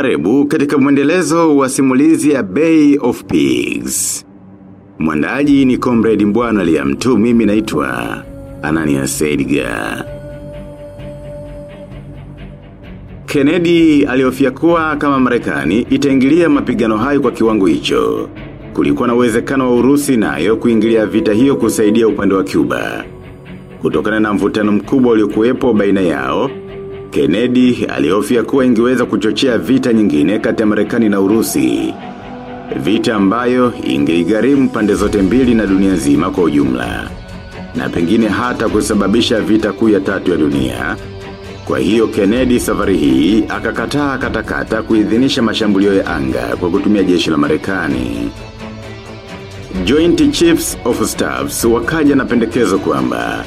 Karibu katika mwendelezo wa simulizi ya Bay of Pigs. Mwandaji ni Comrade Mbwana Liamtu mimi naitwa Anania Sediga. Kennedy aliofia kuwa kama marekani itaingilia mapigano hayo kwa kiwango hicho. Kulikuwa na uwezekano wa urusi nayo kuingilia vita hiyo kusaidia upande wa Cuba. Kutokana na mvutano mkubwa uliokuwepo baina yao, Kennedy aliofia kuwa ingeweza kuchochea vita nyingine kati ya marekani na urusi. Vita ambayo ingeigharimu pande zote mbili na dunia nzima kwa ujumla. Na pengine hata kusababisha vita kuu ya tatu ya dunia. Kwa hiyo Kennedy safari hii akakataa katakata kuidhinisha mashambulio ya anga kwa kutumia jeshi la marekani. Joint Chiefs of Staffs wakaja na pendekezo kwamba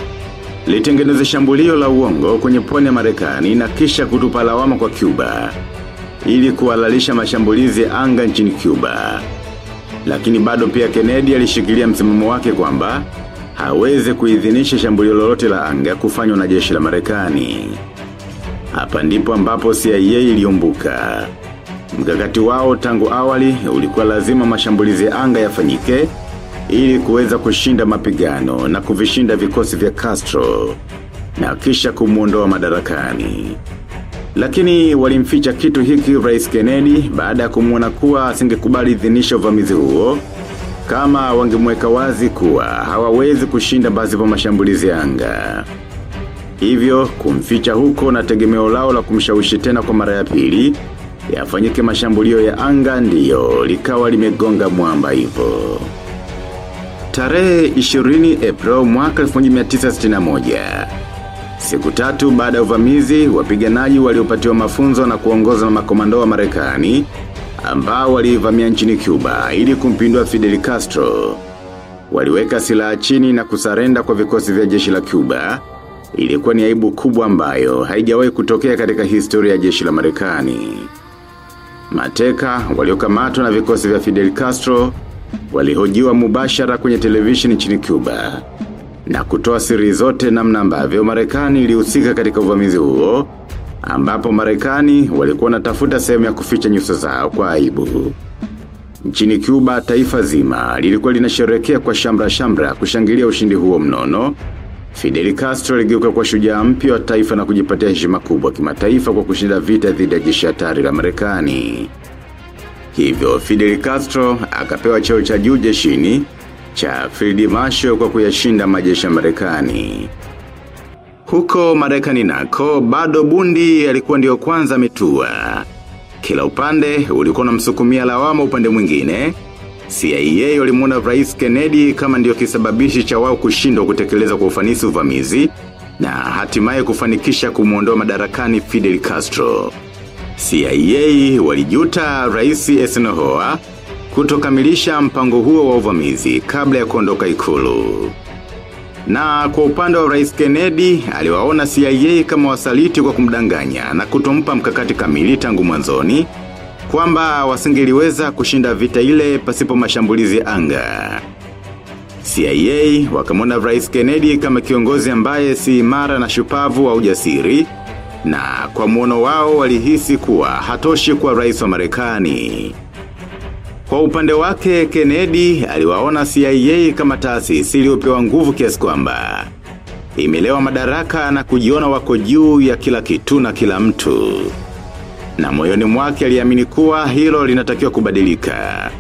litengeneze shambulio la uongo kwenye pwani ya marekani na kisha kutupa lawama kwa Cuba ili kuhalalisha mashambulizi anga nchini Cuba. Lakini bado pia Kennedy alishikilia msimamo wake kwamba hawezi kuidhinisha shambulio lolote la anga kufanywa na jeshi la marekani. Hapa ndipo ambapo CIA iliumbuka. Mkakati wao tangu awali ulikuwa lazima mashambulizi anga yafanyike ili kuweza kushinda mapigano na kuvishinda vikosi vya Castro na kisha kumuondoa madarakani. Lakini walimficha kitu hiki Rais Kennedy baada ya kumuona kuwa asingekubali idhinisho uvamizi huo kama wangemweka wazi kuwa hawawezi kushinda basi pa mashambulizi anga. Hivyo kumficha huko na tegemeo lao la kumshawishi tena kwa mara ya pili yafanyike mashambulio ya anga ndiyo likawa limegonga mwamba hivyo. Tarehe 20 April mwaka 1961. Siku tatu baada ya uvamizi, wapiganaji waliopatiwa mafunzo na kuongoza na makomando wa Marekani ambao walivamia nchini Cuba ili kumpindua Fidel Castro. Waliweka silaha chini na kusarenda kwa vikosi vya jeshi la Cuba. Ilikuwa ni aibu kubwa ambayo haijawahi kutokea katika historia ya jeshi la Marekani. Mateka waliokamatwa na vikosi vya Fidel Castro walihojiwa mubashara kwenye television nchini Cuba na kutoa siri zote namna ambavyo Marekani ilihusika katika uvamizi huo ambapo Marekani walikuwa natafuta sehemu ya kuficha nyuso zao kwa aibu. Nchini Cuba taifa zima lilikuwa linasherekea kwa shamra shamra kushangilia ushindi huo mnono. Fidel Castro aligeuka kwa shujaa mpya wa taifa na kujipatia heshima kubwa kimataifa kwa kushinda vita dhidi ya jeshi hatari la Marekani. Hivyo Fidel Castro akapewa cheo cha juu jeshini cha Field Marshal kwa kuyashinda majeshi ya Marekani. Huko Marekani nako bado bundi alikuwa ndio kwanza mitua. Kila upande ulikuwa unamsukumia lawama upande mwingine. CIA walimuona Rais Kennedy kama ndio kisababishi cha wao kushindwa kutekeleza kwa ufanisi uvamizi na hatimaye kufanikisha kumuondoa madarakani Fidel Castro. CIA walijuta raisi Esenohoa kutokamilisha mpango huo wa uvamizi kabla ya kuondoka ikulu. Na kwa upande wa Rais Kennedy, aliwaona CIA kama wasaliti kwa kumdanganya na kutompa mkakati kamili tangu mwanzoni, kwamba wasingeliweza kushinda vita ile pasipo mashambulizi anga. CIA wakamwona Rais Kennedy kama kiongozi ambaye si imara na shupavu wa ujasiri, na kwa muono wao walihisi kuwa hatoshi kwa rais wa Marekani. Kwa upande wake Kennedy aliwaona CIA kama taasisi iliyopewa nguvu kiasi kwamba imelewa madaraka na kujiona wako juu ya kila kitu na kila mtu. Na moyoni mwake aliamini kuwa hilo linatakiwa kubadilika.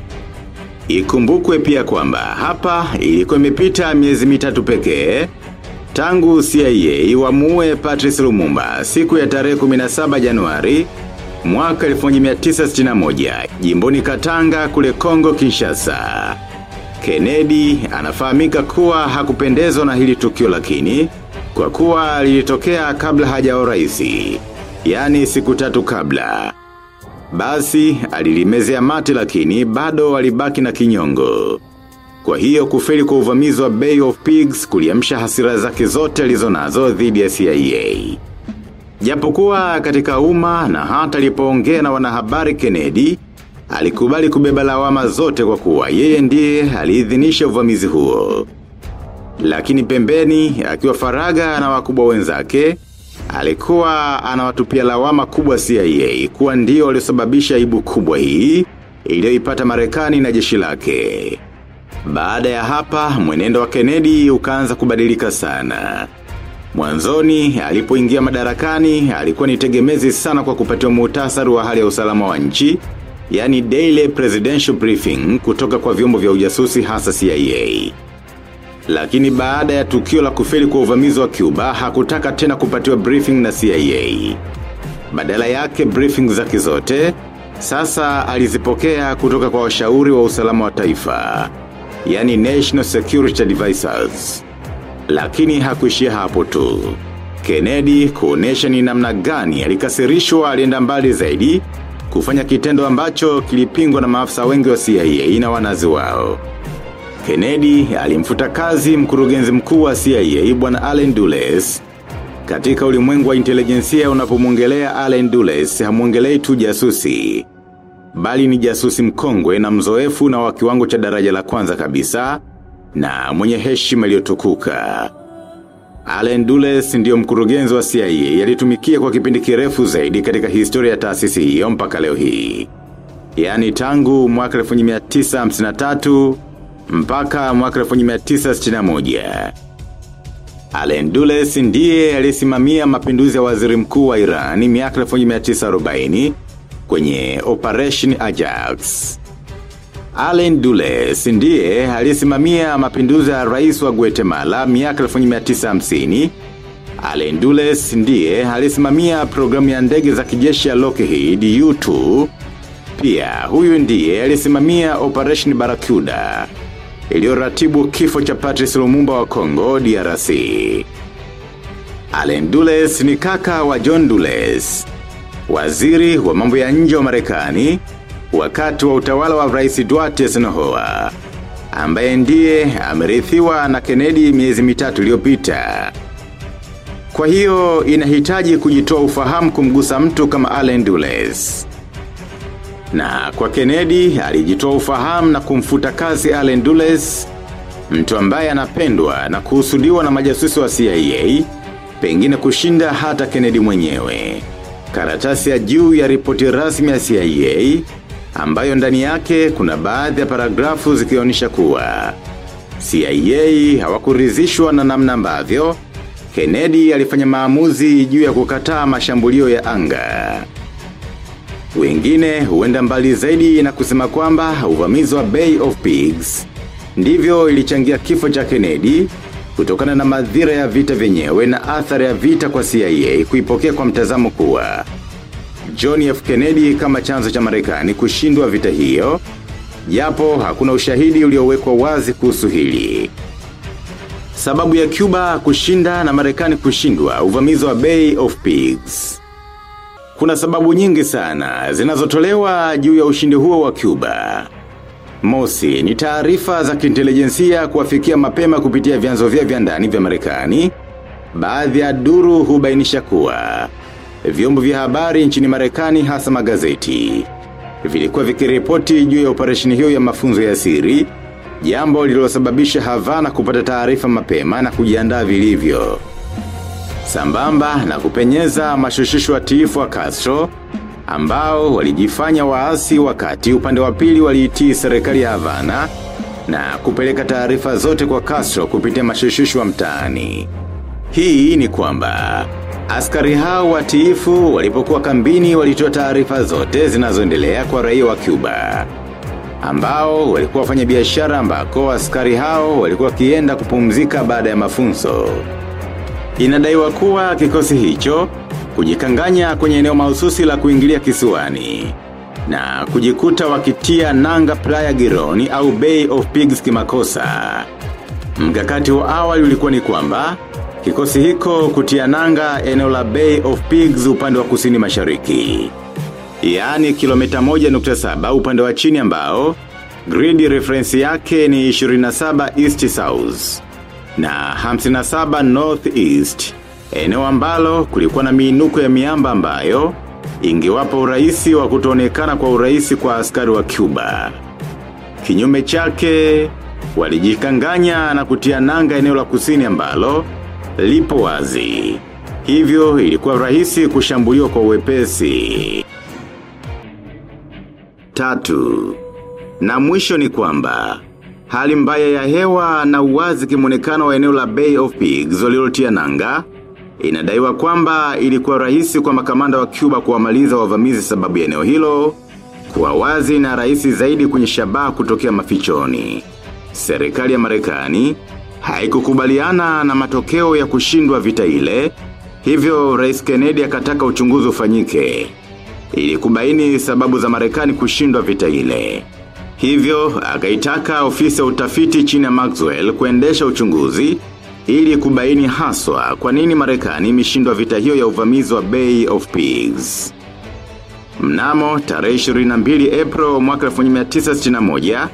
Ikumbukwe pia kwamba hapa ilikuwa imepita miezi mitatu pekee tangu CIA wamuue Patrice Lumumba siku ya tarehe 17 Januari mwaka 1961 jimboni Katanga kule Kongo Kinshasa. Kennedy anafahamika kuwa hakupendezwa na hili tukio lakini kwa kuwa lilitokea kabla hajao raisi, yani siku tatu kabla. Basi alilimezea mate lakini bado walibaki na kinyongo. Kwa hiyo kufeli kwa uvamizi wa Bay of Pigs kuliamsha hasira zake zote alizonazo dhidi ya CIA. Japokuwa katika umma na hata alipoongea na wanahabari Kennedy, alikubali kubeba lawama zote kwa kuwa yeye ndiye aliidhinisha uvamizi huo. Lakini pembeni, akiwa faraga na wakubwa wenzake, alikuwa anawatupia lawama kubwa CIA kuwa ndio waliosababisha ibu kubwa hii iliyoipata Marekani na jeshi lake. Baada ya hapa, mwenendo wa Kennedy ukaanza kubadilika sana. Mwanzoni, alipoingia madarakani, alikuwa ni tegemezi sana kwa kupatiwa muhtasari wa hali ya usalama wa nchi, yani Daily Presidential Briefing kutoka kwa vyombo vya ujasusi hasa CIA. Lakini baada ya tukio la kufeli kwa uvamizi wa Cuba, hakutaka tena kupatiwa briefing na CIA. Badala yake briefing zake zote, sasa alizipokea kutoka kwa washauri wa usalama wa taifa, yani National Security Advisors. Lakini hakuishia hapo tu. Kennedy kuonesha ni namna gani alikasirishwa alienda mbali zaidi kufanya kitendo ambacho kilipingwa na maafisa wengi wa CIA na wanazi wao. Kennedy alimfuta kazi mkurugenzi mkuu wa CIA bwana Allen Dulles. Katika ulimwengu wa intelijensia unapomwongelea Allen Dulles hamuongelei tu jasusi. Bali ni jasusi mkongwe na mzoefu na wa kiwango cha daraja la kwanza kabisa na mwenye heshima iliyotukuka. Allen Dulles ndiyo mkurugenzi wa CIA yalitumikia kwa kipindi kirefu zaidi katika historia ya taasisi hiyo mpaka leo hii. Yaani tangu mwaka 1953 mpaka mwaka 1961. Allen Dulles ndiye alisimamia mapinduzi ya waziri mkuu wa Iran miaka 1940 kwenye Operation Ajax. Allen Dulles ndiye alisimamia mapinduzi ya rais wa Guatemala miaka 1950. Allen Dulles ndiye alisimamia programu ya ndege za kijeshi ya Lockheed U2. Pia huyu ndiye alisimamia Operation Barracuda iliyoratibu kifo cha Patrice Lumumba wa Kongo DRC. Allen Dulles ni kaka wa John Dulles, waziri wa mambo ya nje wa Marekani wakati wa utawala wa Rais Dwight Eisenhower ambaye ndiye amerithiwa na Kennedy miezi mitatu iliyopita. Kwa hiyo inahitaji kujitoa ufahamu kumgusa mtu kama Allen Dulles. Na kwa Kennedy alijitoa ufahamu na kumfuta kazi Allen Dulles, mtu ambaye anapendwa na kuhusudiwa na majasusi wa CIA, pengine kushinda hata Kennedy mwenyewe. Karatasi ya juu ya ripoti rasmi ya CIA, ambayo ndani yake kuna baadhi ya paragrafu zikionyesha kuwa. CIA hawakurizishwa na namna ambavyo, Kennedy alifanya maamuzi juu ya kukataa mashambulio ya anga. Wengine huenda mbali zaidi na kusema kwamba uvamizi wa Bay of Pigs. Ndivyo ilichangia kifo cha Kennedy kutokana na madhira ya vita vyenyewe na athari ya vita kwa CIA kuipokea kwa mtazamo kuwa. John F. Kennedy kama chanzo cha Marekani kushindwa vita hiyo, japo hakuna ushahidi uliowekwa wazi kuhusu hili. Sababu ya Cuba kushinda na Marekani kushindwa uvamizi wa Bay of Pigs. Kuna sababu nyingi sana zinazotolewa juu ya ushindi huo wa Cuba. Mosi ni taarifa za kiintelijensia kuwafikia mapema kupitia vyanzo vya vya ndani vya Marekani. Baadhi ya duru hubainisha kuwa vyombo vya habari nchini Marekani hasa magazeti vilikuwa vikiripoti juu ya operesheni hiyo ya mafunzo ya siri, jambo lililosababisha Havana kupata taarifa mapema na kujiandaa vilivyo. Sambamba na kupenyeza mashushisho tiifu wa Castro, ambao walijifanya waasi wakati upande wa pili waliitii serikali ya Havana na kupeleka taarifa zote kwa Castro kupitia mashishishu wa mtaani. Hii ni kwamba askari hao watiifu walipokuwa kambini walitoa taarifa zote zinazoendelea kwa raia wa Cuba ambao walikuwa wafanya biashara ambako askari hao walikuwa kienda kupumzika baada ya mafunzo. Inadaiwa kuwa kikosi hicho kujikanganya kwenye eneo mahususi la kuingilia kisiwani na kujikuta wakitia nanga playa gironi au Bay of Pigs kimakosa. Mkakati wa awali ulikuwa ni kwamba kikosi hiko kutia nanga eneo la Bay of Pigs upande wa kusini mashariki. Yaani kilomita 1.7 upande wa chini ambao grid reference yake ni 27 East South na 57 North East. Eneo ambalo kulikuwa na miinuko ya miamba ambayo ingewapa urahisi wa kutoonekana kwa urahisi kwa askari wa Cuba. Kinyume chake, walijikanganya na kutia nanga eneo la kusini ambalo lipo wazi. Hivyo ilikuwa rahisi kushambuliwa kwa uwepesi. Tatu. Na mwisho ni kwamba, hali mbaya ya hewa na uwazi kimonekano wa eneo la Bay of Pigs walilotia nanga, inadaiwa kwamba ilikuwa rahisi kwa makamanda wa Cuba kuwamaliza wavamizi sababu ya eneo hilo, kuwa wazi na rahisi zaidi kwenye shabaha kutokea mafichoni. Serikali ya Marekani haikukubaliana na matokeo ya kushindwa vita ile, hivyo Rais Kennedy akataka uchunguzi ufanyike ili kubaini sababu za Marekani kushindwa vita ile. Hivyo, akaitaka ofisi ya utafiti chini ya Maxwell kuendesha uchunguzi ili kubaini haswa kwa nini Marekani imeshindwa vita hiyo ya uvamizi wa Bay of Pigs. Mnamo tarehe 22 April mwaka 1961,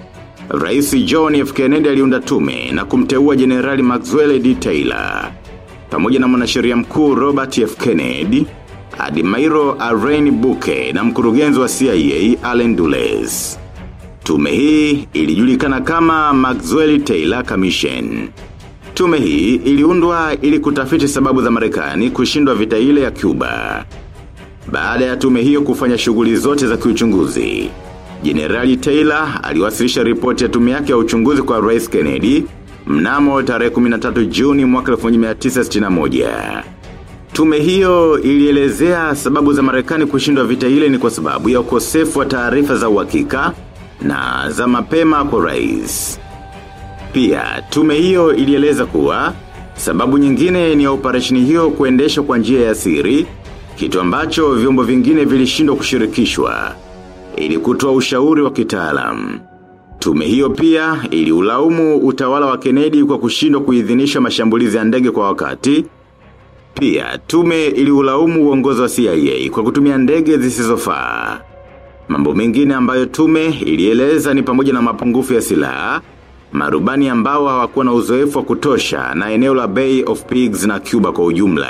Rais John F. Kennedy aliunda tume na kumteua Jenerali Maxwell D. Taylor. Pamoja na mwanasheria mkuu Robert F. Kennedy, Admiral Irene Buke na mkurugenzi wa CIA Allen Dulles. Tume hii ilijulikana kama Maxwell Taylor Commission. Tume hii iliundwa ili kutafiti sababu za Marekani kushindwa vita ile ya Cuba. Baada ya tume hiyo kufanya shughuli zote za kiuchunguzi, jenerali Taylor aliwasilisha ripoti ya tume yake ya uchunguzi kwa Rais Kennedy mnamo tarehe 13 Juni mwaka 1961. Tume hiyo ilielezea sababu za Marekani kushindwa vita ile ni kwa sababu ya ukosefu wa taarifa za uhakika na za mapema kwa rais. Pia, tume hiyo ilieleza kuwa sababu nyingine ni operesheni hiyo kuendeshwa kwa njia ya siri, kitu ambacho vyombo vingine vilishindwa kushirikishwa ili kutoa ushauri wa kitaalamu Tume hiyo pia iliulaumu utawala wa Kennedy kwa kushindwa kuidhinisha mashambulizi ya ndege kwa wakati. Pia tume iliulaumu uongozi wa CIA kwa kutumia ndege zisizofaa. Mambo mengine ambayo tume ilieleza ni pamoja na mapungufu ya silaha, marubani ambao hawakuwa na uzoefu wa kutosha na eneo la Bay of Pigs na Cuba kwa ujumla.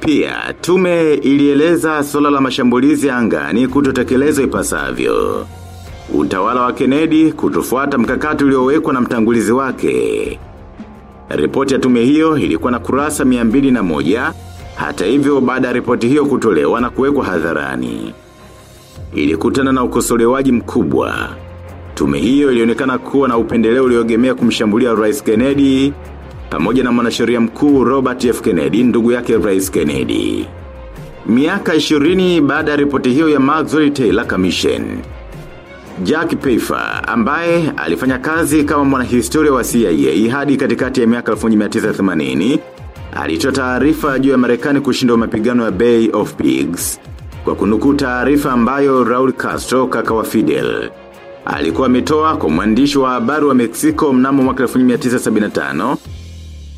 Pia, tume ilieleza swala la mashambulizi anga angani kutotekelezwa ipasavyo. Utawala wa Kennedy kutofuata mkakati uliowekwa na mtangulizi wake. Ripoti ya tume hiyo ilikuwa na kurasa 201, hata hivyo baada ya ripoti hiyo kutolewa na kuwekwa hadharani. Ilikutana na ukosolewaji mkubwa. Tume hiyo ilionekana kuwa na upendeleo uliogemea kumshambulia Rais Kennedy, pamoja na mwanasheria mkuu Robert F. Kennedy, ndugu yake Rais Kennedy. Miaka 20 baada ya ripoti hiyo ya Maxwell Taylor Commission. Jack Pfeiffer, ambaye alifanya kazi kama mwanahistoria wa CIA hadi katikati ya miaka 1980, alitoa taarifa juu ya Marekani kushindwa mapigano ya Bay of Pigs. Kwa kunukuu taarifa ambayo Raul Castro kaka wa Fidel. Alikuwa ametoa kwa mwandishi wa habari wa Mexico mnamo mwaka 1975,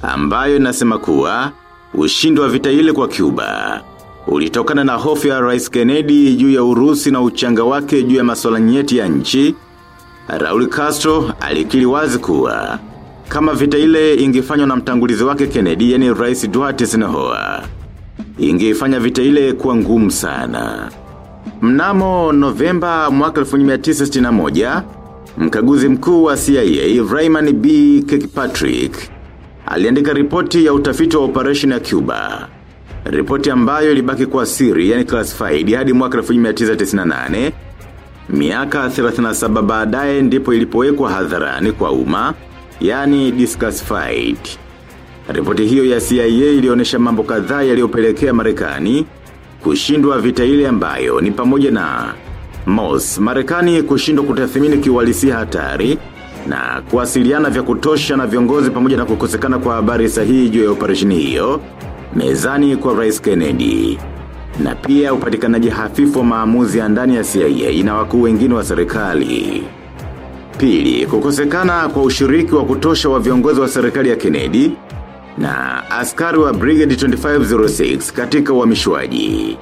ambayo inasema kuwa ushindi wa vita ile kwa Cuba. Ulitokana na hofu ya Rais Kennedy juu ya Urusi na uchanga wake juu ya masuala nyeti ya nchi. Raul Castro alikiri wazi kuwa kama vita ile ingefanywa na mtangulizi wake Kennedy yani Rais Dwight Eisenhower ingefanya vita ile kuwa ngumu sana. Mnamo Novemba mwaka 1961, mkaguzi mkuu wa CIA Raymond B. Kirkpatrick aliandika ripoti ya utafiti wa operation ya Cuba. Ripoti ambayo ilibaki kwa siri, yani classified, hadi mwaka 1998, miaka 37 baadaye ndipo ilipowekwa hadharani kwa umma, yani disclassified. Ripoti hiyo ya CIA ilionyesha mambo kadhaa yaliyopelekea Marekani kushindwa vita ile ambayo ni pamoja na Mos, Marekani kushindwa kutathmini kiwalisia hatari na kuwasiliana vya kutosha na viongozi pamoja na kukosekana kwa habari sahihi juu ya operesheni hiyo mezani kwa Rais Kennedy. Na pia upatikanaji hafifu wa maamuzi ya ndani ya CIA na wakuu wengine wa serikali. Pili, kukosekana kwa ushiriki wa kutosha wa viongozi wa serikali ya Kennedy na askari wa Brigade 2506 katika uhamishwaji.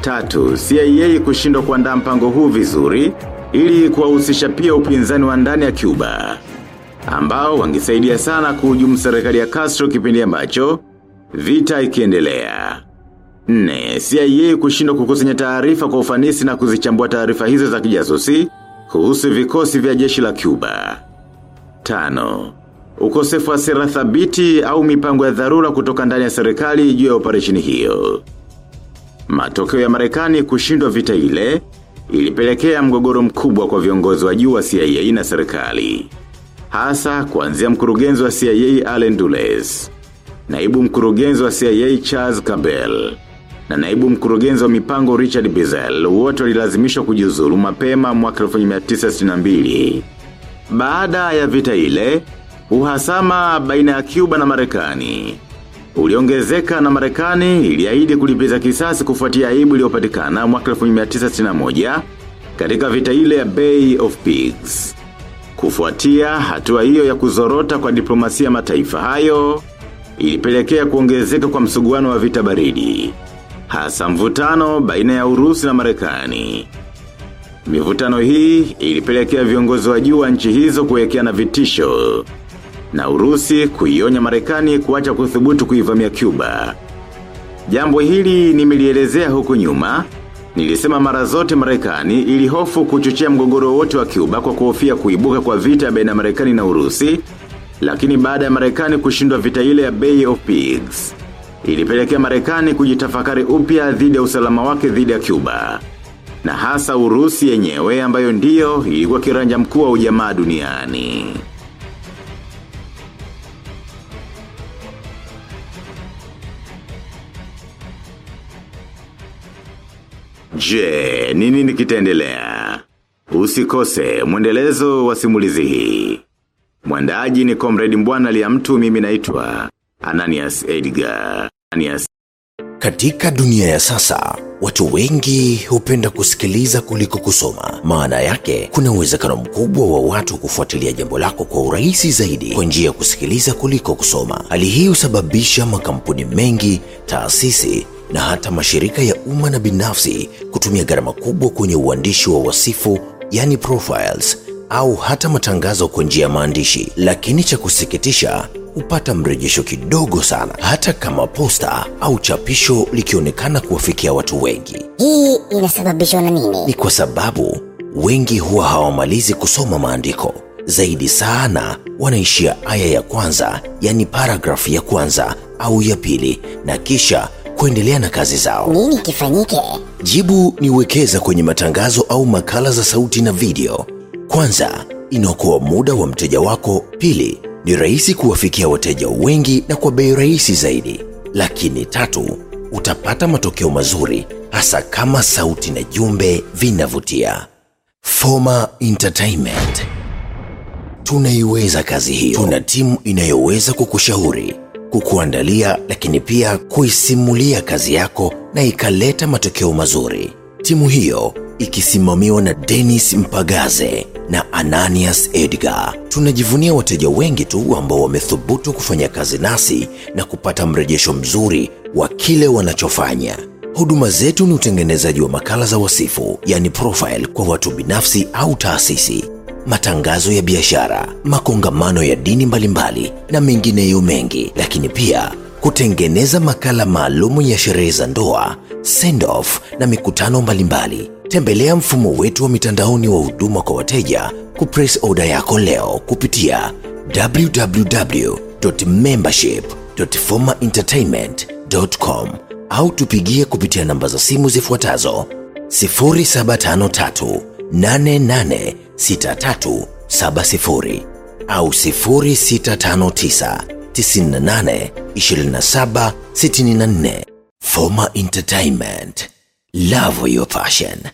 Tatu, CIA kushindwa kuandaa mpango huu vizuri ili kuwahusisha pia upinzani wa ndani ya Cuba ambao wangesaidia sana kuhujumu serikali ya Castro kipindi ambacho vita ikiendelea. Nne, CIA kushindwa kukusanya taarifa kwa ufanisi na kuzichambua taarifa hizo za kijasusi kuhusu vikosi vya jeshi la Cuba. Tano, ukosefu wa sera thabiti au mipango ya dharura kutoka ndani ya serikali juu ya operesheni hiyo. Matokeo ya Marekani kushindwa vita ile ilipelekea mgogoro mkubwa kwa viongozi wa juu wa CIA na serikali. Hasa kuanzia mkurugenzi wa CIA Allen Dulles, naibu mkurugenzi wa CIA Charles Campbell, na naibu mkurugenzi wa mipango Richard Bizel wote walilazimishwa kujiuzulu mapema mwaka 1962. Baada ya vita ile, uhasama baina ya Cuba na Marekani uliongezeka na Marekani iliahidi kulipiza kisasi kufuatia aibu iliyopatikana mwaka 1961 katika vita ile ya Bay of Pigs. Kufuatia hatua hiyo ya kuzorota kwa diplomasia mataifa hayo, ilipelekea kuongezeka kwa msuguano wa vita baridi. Hasa mvutano baina ya Urusi na Marekani. Mivutano hii ilipelekea viongozi wa juu wa nchi hizo kuwekea na vitisho na Urusi kuionya Marekani kuacha kuthubutu kuivamia Cuba. Jambo hili nimelielezea huku nyuma, nilisema mara zote Marekani ilihofu kuchochea mgogoro wote wa Cuba kwa kuhofia kuibuka kwa vita baina ya Marekani na Urusi, lakini baada ya Marekani kushindwa vita ile ya Bay of Pigs, ilipelekea Marekani kujitafakari upya dhidi ya usalama wake dhidi ya Cuba. Na hasa Urusi yenyewe ambayo ndiyo ilikuwa kiranja mkuu wa ujamaa duniani. Je, nini nikitendelea? Usikose mwendelezo wa simulizi hii. Mwandaji ni Comrade Mbwana ya mtu mimi naitwa Ananias Edgar. Ananias Katika dunia ya sasa, watu wengi hupenda kusikiliza kuliko kusoma. Maana yake, kuna uwezekano mkubwa wa watu kufuatilia jambo lako kwa urahisi zaidi kwa njia ya kusikiliza kuliko kusoma. Hali hii husababisha makampuni mengi, taasisi na hata mashirika ya umma na binafsi kutumia gharama kubwa kwenye uandishi wa wasifu, yani profiles, au hata matangazo kwa njia ya maandishi. Lakini cha kusikitisha, hupata mrejesho kidogo sana, hata kama posta au chapisho likionekana kuwafikia watu wengi. Hii inasababishwa na nini? Ni kwa sababu wengi huwa hawamalizi kusoma maandiko. Zaidi sana wanaishia aya ya kwanza, yani paragrafu ya kwanza au ya pili, na kisha kuendelea na kazi zao. Nini kifanyike? Jibu ni wekeza kwenye matangazo au makala za sauti na video. Kwanza, inaokoa muda wa mteja wako. Pili, ni rahisi kuwafikia wateja wengi na kwa bei rahisi zaidi. Lakini tatu, utapata matokeo mazuri hasa kama sauti na jumbe vinavutia. Foma Entertainment tunaiweza kazi hiyo. Tuna timu inayoweza kukushauri, kukuandalia, lakini pia kuisimulia kazi yako na ikaleta matokeo mazuri. Timu hiyo ikisimamiwa na denis Mpagaze na Ananias Edgar. Tunajivunia wateja wengi tu ambao wamethubutu kufanya kazi nasi na kupata mrejesho mzuri wa kile wanachofanya. Huduma zetu ni utengenezaji wa makala za wasifu, yani profile kwa watu binafsi au taasisi, matangazo ya biashara, makongamano ya dini mbalimbali na mengineyo mengi, lakini pia kutengeneza makala maalumu ya sherehe za ndoa, send off na mikutano mbalimbali. Tembelea mfumo wetu wa mitandaoni wa huduma kwa wateja kupress order yako leo kupitia www.membership.formaentertainment.com au tupigie kupitia namba za simu zifuatazo 0753 886370 au 0659 98 27 64. Forma Entertainment. Love your passion.